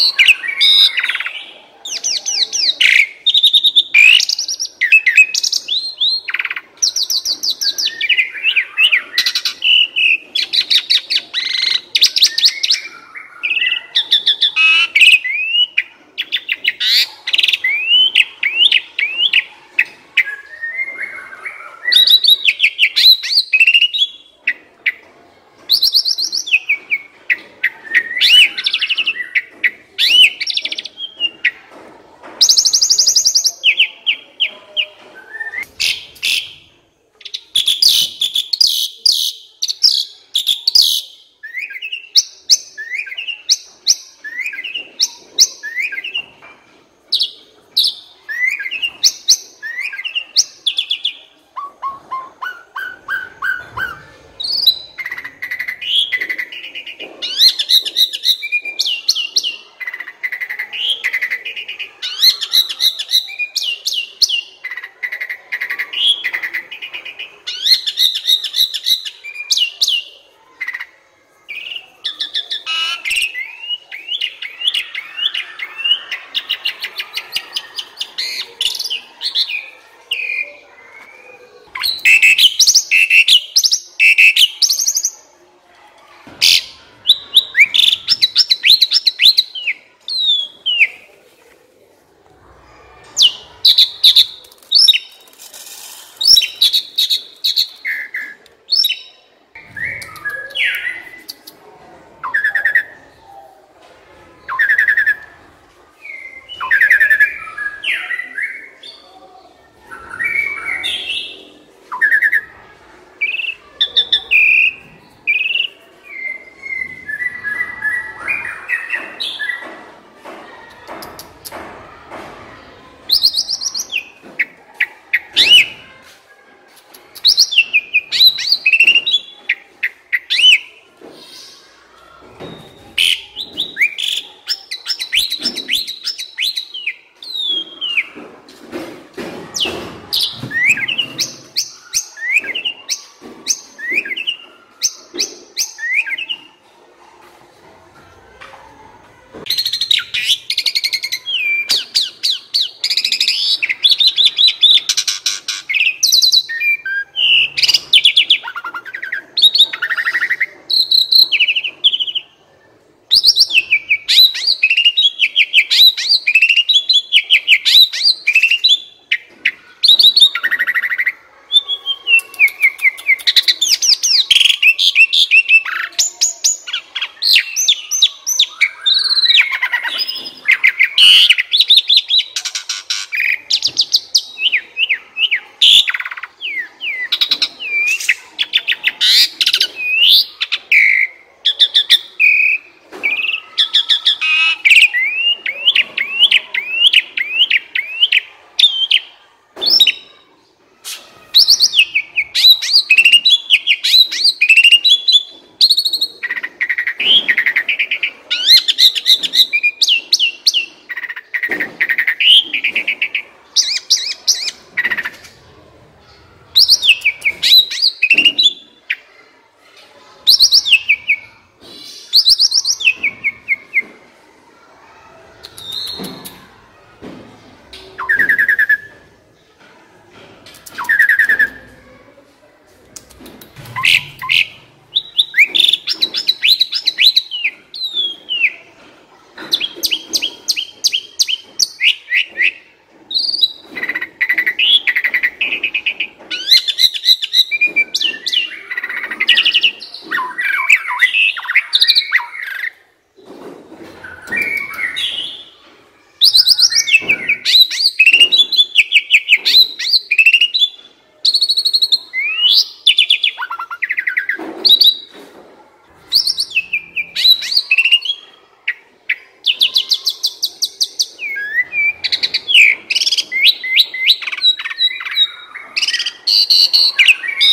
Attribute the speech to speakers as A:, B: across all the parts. A: Thank you.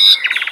A: you